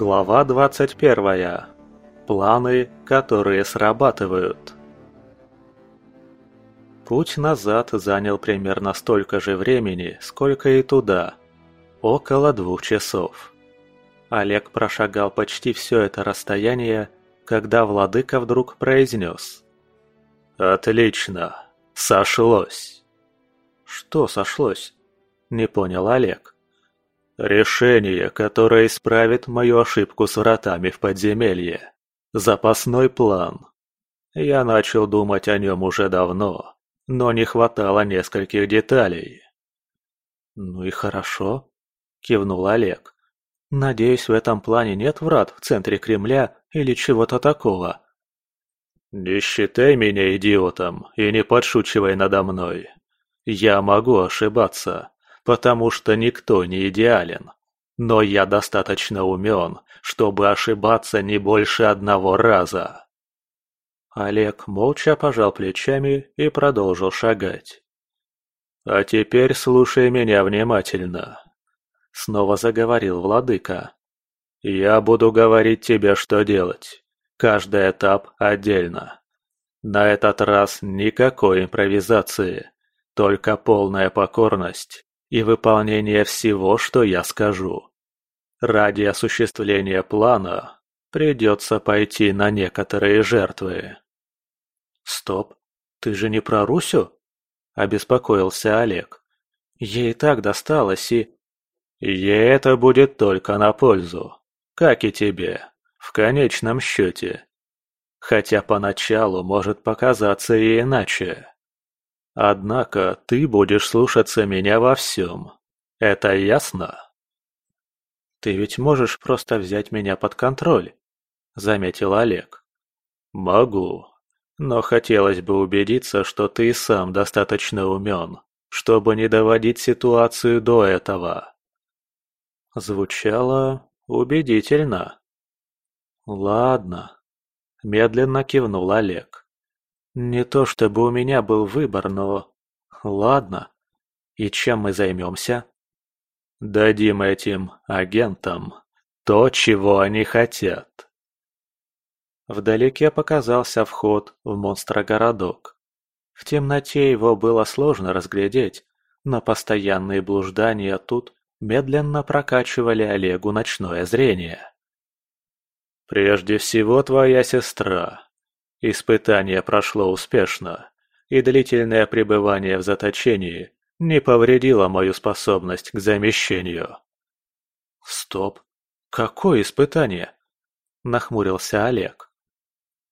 Глава 21. Планы, которые срабатывают. Путь назад занял примерно столько же времени, сколько и туда. Около двух часов. Олег прошагал почти все это расстояние, когда владыка вдруг произнес. «Отлично! Сошлось!» «Что сошлось?» – не понял Олег. Решение, которое исправит мою ошибку с вратами в подземелье. Запасной план. Я начал думать о нем уже давно, но не хватало нескольких деталей. «Ну и хорошо», – кивнул Олег. «Надеюсь, в этом плане нет врат в центре Кремля или чего-то такого». «Не считай меня идиотом и не подшучивай надо мной. Я могу ошибаться, потому что никто не идеален. Но я достаточно умен, чтобы ошибаться не больше одного раза. Олег молча пожал плечами и продолжил шагать. «А теперь слушай меня внимательно», — снова заговорил владыка. «Я буду говорить тебе, что делать. Каждый этап отдельно. На этот раз никакой импровизации, только полная покорность и выполнение всего, что я скажу. Ради осуществления плана придется пойти на некоторые жертвы. «Стоп, ты же не про Русю?» – обеспокоился Олег. «Ей так досталось и...» «Ей это будет только на пользу, как и тебе, в конечном счете. Хотя поначалу может показаться и иначе. Однако ты будешь слушаться меня во всем. Это ясно? Ты ведь можешь просто взять меня под контроль, заметил Олег. Могу, но хотелось бы убедиться, что ты сам достаточно умен, чтобы не доводить ситуацию до этого. Звучало убедительно. Ладно, медленно кивнул Олег. Не то чтобы у меня был выбор, но... Ладно. И чем мы займемся? Дадим этим агентам то, чего они хотят. Вдалеке показался вход в монстрогородок. В темноте его было сложно разглядеть, но постоянные блуждания тут медленно прокачивали Олегу ночное зрение. «Прежде всего твоя сестра», Испытание прошло успешно, и длительное пребывание в заточении не повредило мою способность к замещению. «Стоп! Какое испытание?» – нахмурился Олег.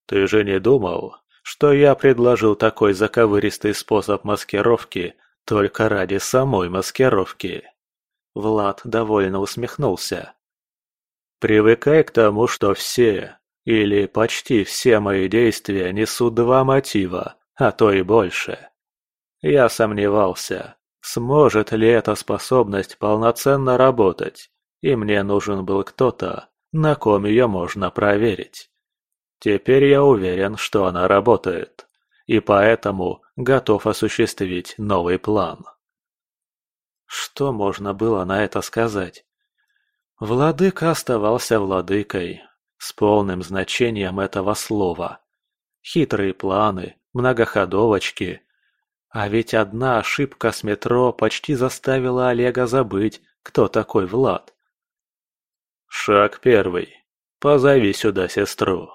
«Ты же не думал, что я предложил такой заковыристый способ маскировки только ради самой маскировки?» Влад довольно усмехнулся. «Привыкай к тому, что все, или почти все мои действия несут два мотива, а то и больше. Я сомневался, сможет ли эта способность полноценно работать, и мне нужен был кто-то, на ком ее можно проверить. Теперь я уверен, что она работает, и поэтому готов осуществить новый план. Что можно было на это сказать? Владыка оставался владыкой, с полным значением этого слова. Хитрые планы, многоходовочки. А ведь одна ошибка с метро почти заставила Олега забыть, кто такой Влад. Шаг первый. Позови сюда сестру.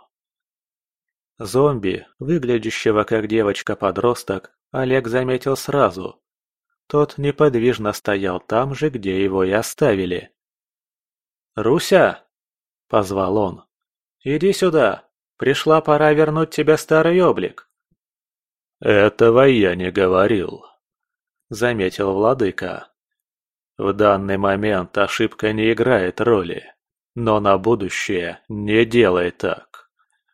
Зомби, выглядящего как девочка-подросток, Олег заметил сразу. Тот неподвижно стоял там же, где его и оставили. «Руся!» – позвал он. Иди сюда. Пришла пора вернуть тебе старый облик. Этого я не говорил, заметил владыка. В данный момент ошибка не играет роли, но на будущее не делай так.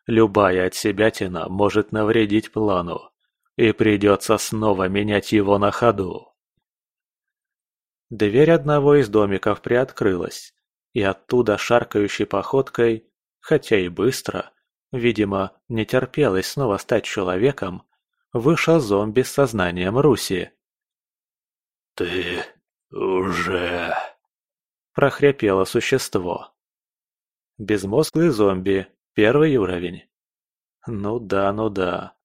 Любая отсебятина может навредить плану, и придется снова менять его на ходу. Дверь одного из домиков приоткрылась, и оттуда шаркающей походкой хотя и быстро, видимо, не терпелось снова стать человеком, вышел зомби с сознанием Руси. «Ты уже...» – прохрипело существо. Безмозглый зомби, первый уровень. Ну да, ну да.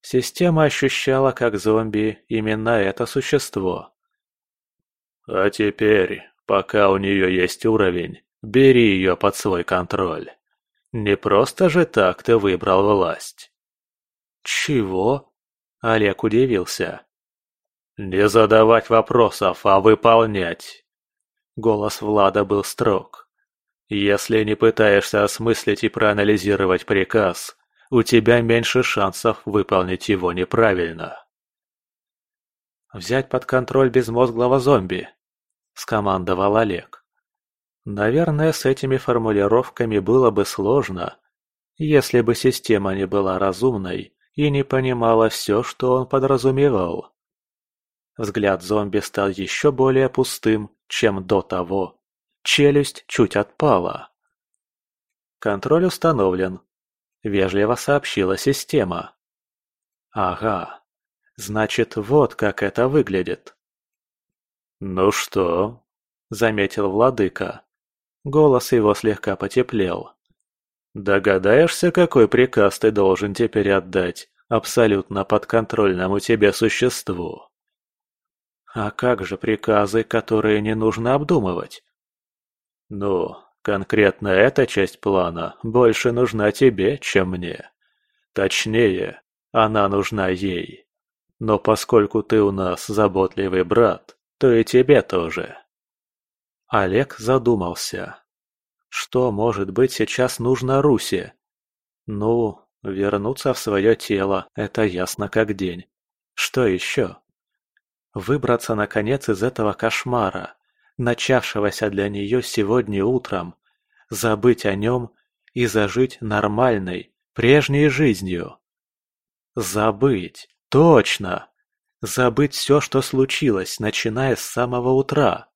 Система ощущала как зомби именно это существо. А теперь, пока у нее есть уровень, бери ее под свой контроль. Не просто же так ты выбрал власть. Чего? Олег удивился. Не задавать вопросов, а выполнять. Голос Влада был строг. Если не пытаешься осмыслить и проанализировать приказ, у тебя меньше шансов выполнить его неправильно. «Взять под контроль безмозглого зомби», – скомандовал Олег. Наверное, с этими формулировками было бы сложно, если бы система не была разумной и не понимала все, что он подразумевал. Взгляд зомби стал еще более пустым, чем до того. Челюсть чуть отпала. Контроль установлен, – вежливо сообщила система. «Ага, значит, вот как это выглядит». «Ну что?» – заметил владыка. Голос его слегка потеплел. «Догадаешься, какой приказ ты должен теперь отдать абсолютно подконтрольному тебе существу?» «А как же приказы, которые не нужно обдумывать?» «Ну, Конкретно эта часть плана больше нужна тебе, чем мне. Точнее, она нужна ей. Но поскольку ты у нас заботливый брат, то и тебе тоже. Олег задумался. Что, может быть, сейчас нужно Руси? Ну, вернуться в свое тело, это ясно как день. Что еще? Выбраться, наконец, из этого кошмара, начавшегося для нее сегодня утром, забыть о нем и зажить нормальной, прежней жизнью. Забыть, точно! Забыть все, что случилось, начиная с самого утра.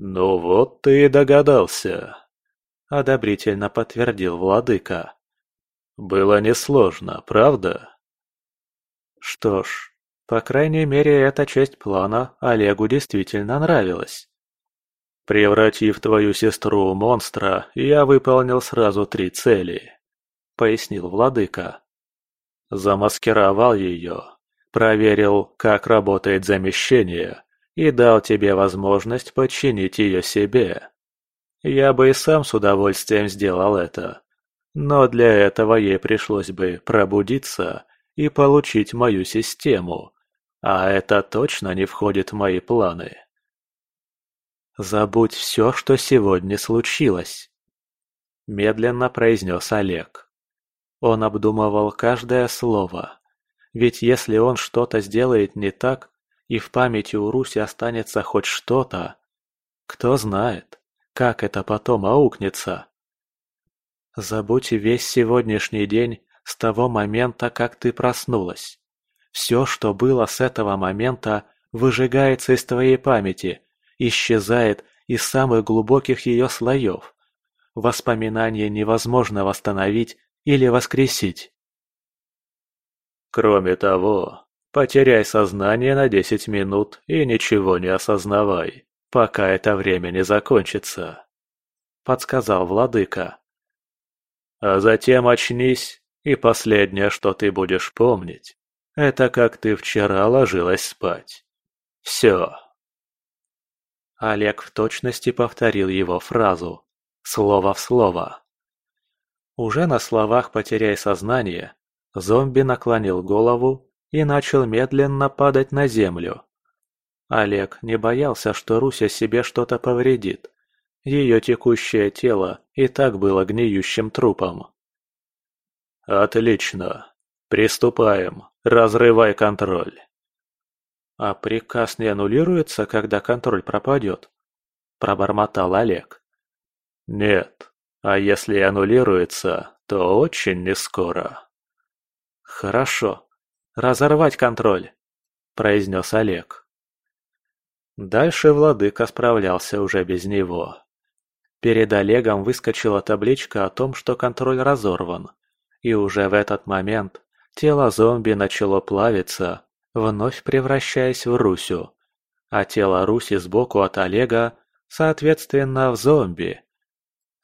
«Ну вот ты и догадался», — одобрительно подтвердил владыка. «Было несложно, правда?» Что ж, по крайней мере, эта часть плана Олегу действительно нравилась. Превратив твою сестру в монстра, я выполнил сразу три цели, пояснил владыка. Замаскировал ее, проверил, как работает замещение, и дал тебе возможность подчинить ее себе. Я бы и сам с удовольствием сделал это, но для этого ей пришлось бы пробудиться и получить мою систему, а это точно не входит в мои планы. «Забудь все, что сегодня случилось», – медленно произнес Олег. Он обдумывал каждое слово, ведь если он что-то сделает не так, и в памяти у Руси останется хоть что-то, кто знает, как это потом аукнется. Забудь весь сегодняшний день с того момента, как ты проснулась. Все, что было с этого момента, выжигается из твоей памяти, исчезает из самых глубоких ее слоев. Воспоминания невозможно восстановить или воскресить. Кроме того, потеряй сознание на десять минут и ничего не осознавай, пока это время не закончится, подсказал владыка. А затем очнись, и последнее, что ты будешь помнить, это как ты вчера ложилась спать. Все. Олег в точности повторил его фразу, слово в слово. Уже на словах «потеряй сознание» зомби наклонил голову и начал медленно падать на землю. Олег не боялся, что Руся себе что-то повредит. Ее текущее тело и так было гниющим трупом. «Отлично. Приступаем. Разрывай контроль». «А приказ не аннулируется, когда контроль пропадет?» – пробормотал Олег. «Нет. А если аннулируется, то очень нескоро». «Хорошо. Разорвать контроль», – произнес Олег. Дальше владыка справлялся уже без него. Перед Олегом выскочила табличка о том, что контроль разорван, и уже в этот момент тело зомби начало плавиться, вновь превращаясь в Русю, а тело Руси сбоку от Олега, соответственно, в зомби.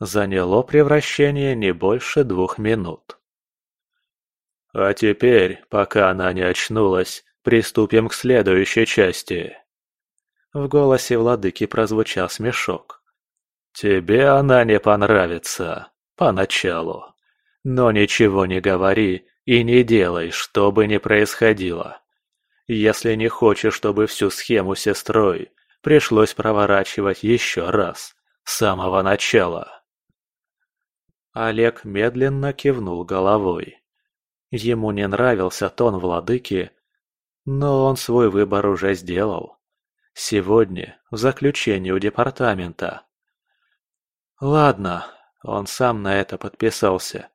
Заняло превращение не больше двух минут. А теперь, пока она не очнулась, приступим к следующей части. В голосе владыки прозвучал смешок. Тебе она не понравится. Поначалу. Но ничего не говори и не делай, что бы ни происходило. Если не хочешь, чтобы всю схему сестрой пришлось проворачивать еще раз, с самого начала. Олег медленно кивнул головой. Ему не нравился тон владыки, но он свой выбор уже сделал. Сегодня, в заключении у департамента. Ладно, он сам на это подписался.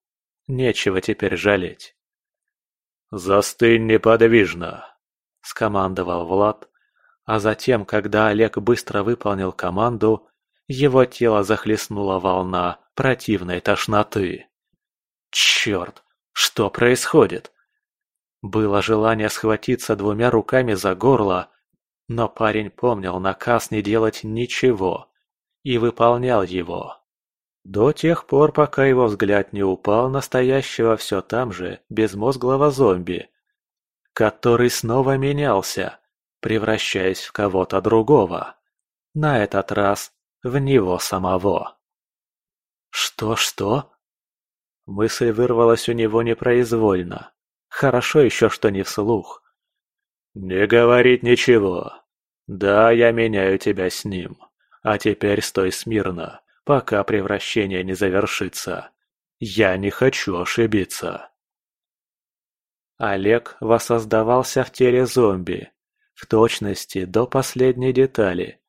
Нечего теперь жалеть. «Застынь неподвижно!» – скомандовал Влад, а затем, когда Олег быстро выполнил команду, его тело захлестнула волна противной тошноты. Черт, что происходит? Было желание схватиться двумя руками за горло, но парень помнил наказ не делать ничего и выполнял его. До тех пор, пока его взгляд не упал на стоящего все там же безмозглого зомби, который снова менялся, превращаясь в кого-то другого. На этот раз в него самого. «Что-что?» Мысль вырвалась у него непроизвольно. Хорошо еще, что не вслух. «Не говорить ничего. Да, я меняю тебя с ним. А теперь стой смирно, пока превращение не завершится. Я не хочу ошибиться». Олег воссоздавался в теле зомби, в точности до последней детали.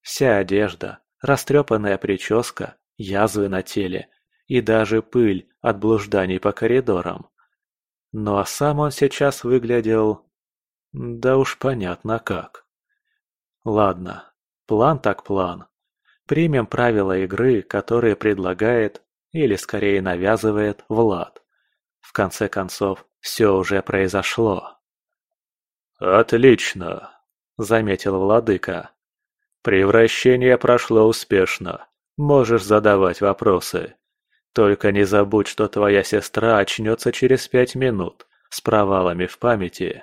Вся одежда, растрепанная прическа, язвы на теле и даже пыль от блужданий по коридорам. Но сам он сейчас выглядел... Да уж понятно как. Ладно, план так план. Примем правила игры, которые предлагает, или скорее навязывает, Влад. В конце концов, все уже произошло. «Отлично», — заметил владыка. «Превращение прошло успешно. Можешь задавать вопросы. Только не забудь, что твоя сестра очнется через пять минут с провалами в памяти.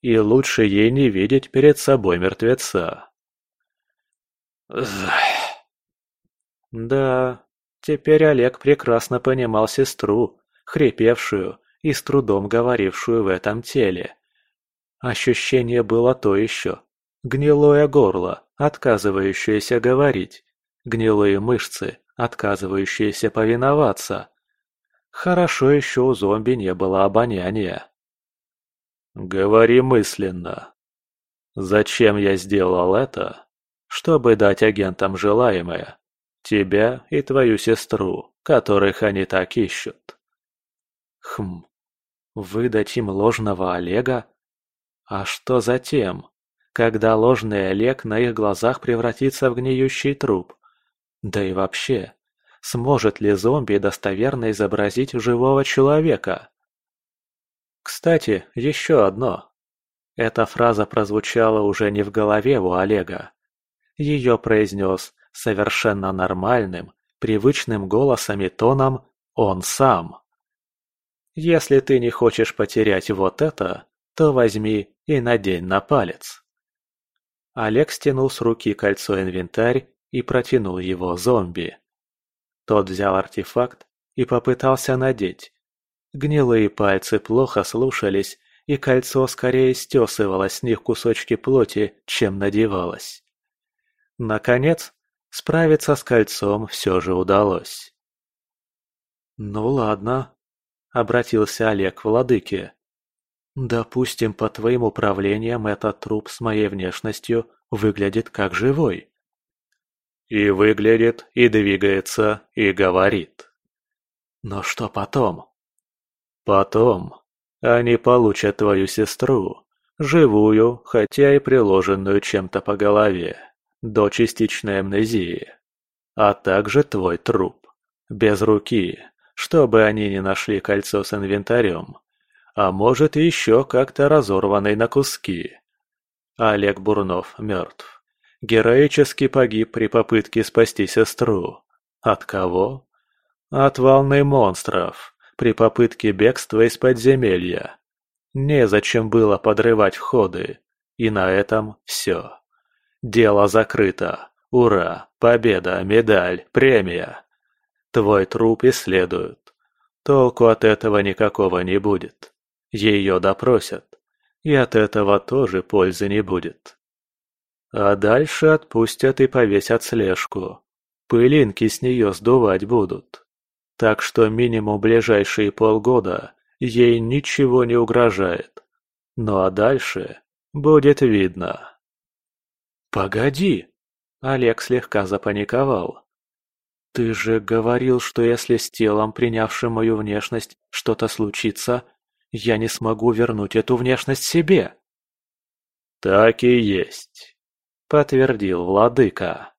И лучше ей не видеть перед собой мертвеца. Да, теперь Олег прекрасно понимал сестру, хрипевшую и с трудом говорившую в этом теле. Ощущение было то еще. Гнилое горло, отказывающееся говорить, гнилые мышцы, отказывающиеся повиноваться. Хорошо еще у зомби не было обоняния. Говори мысленно. Зачем я сделал это? Чтобы дать агентам желаемое. Тебя и твою сестру, которых они так ищут. Хм, выдать им ложного Олега? А что затем, когда ложный Олег на их глазах превратится в гниющий труп? Да и вообще, сможет ли зомби достоверно изобразить живого человека? Кстати, еще одно. Эта фраза прозвучала уже не в голове у Олега. Ее произнес совершенно нормальным, привычным голосом и тоном он сам. Если ты не хочешь потерять вот это, то возьми и надень на палец. Олег стянул с руки кольцо-инвентарь и протянул его зомби. Тот взял артефакт и попытался надеть. Гнилые пальцы плохо слушались, и кольцо скорее стесывало с них кусочки плоти, чем надевалось. Наконец, справиться с кольцом все же удалось. «Ну ладно», — обратился Олег к владыке. «Допустим, по твоим управлениям этот труп с моей внешностью выглядит как живой. И выглядит, и двигается, и говорит. Но что потом? Потом они получат твою сестру, живую, хотя и приложенную чем-то по голове, до частичной амнезии, а также твой труп, без руки, чтобы они не нашли кольцо с инвентарем, а может еще как-то разорванный на куски. Олег Бурнов мертв. Героически погиб при попытке спасти сестру. От кого? От волны монстров при попытке бегства из подземелья. Незачем было подрывать входы, и на этом все. Дело закрыто. Ура, победа, медаль, премия. Твой труп исследуют. Толку от этого никакого не будет. Ее допросят. И от этого тоже пользы не будет. А дальше отпустят и повесят слежку. Пылинки с нее сдувать будут. Так что минимум ближайшие полгода ей ничего не угрожает. Ну а дальше будет видно. «Погоди!» Олег слегка запаниковал. «Ты же говорил, что если с телом, принявшим мою внешность, что-то случится, я не смогу вернуть эту внешность себе!» «Так и есть», — подтвердил владыка.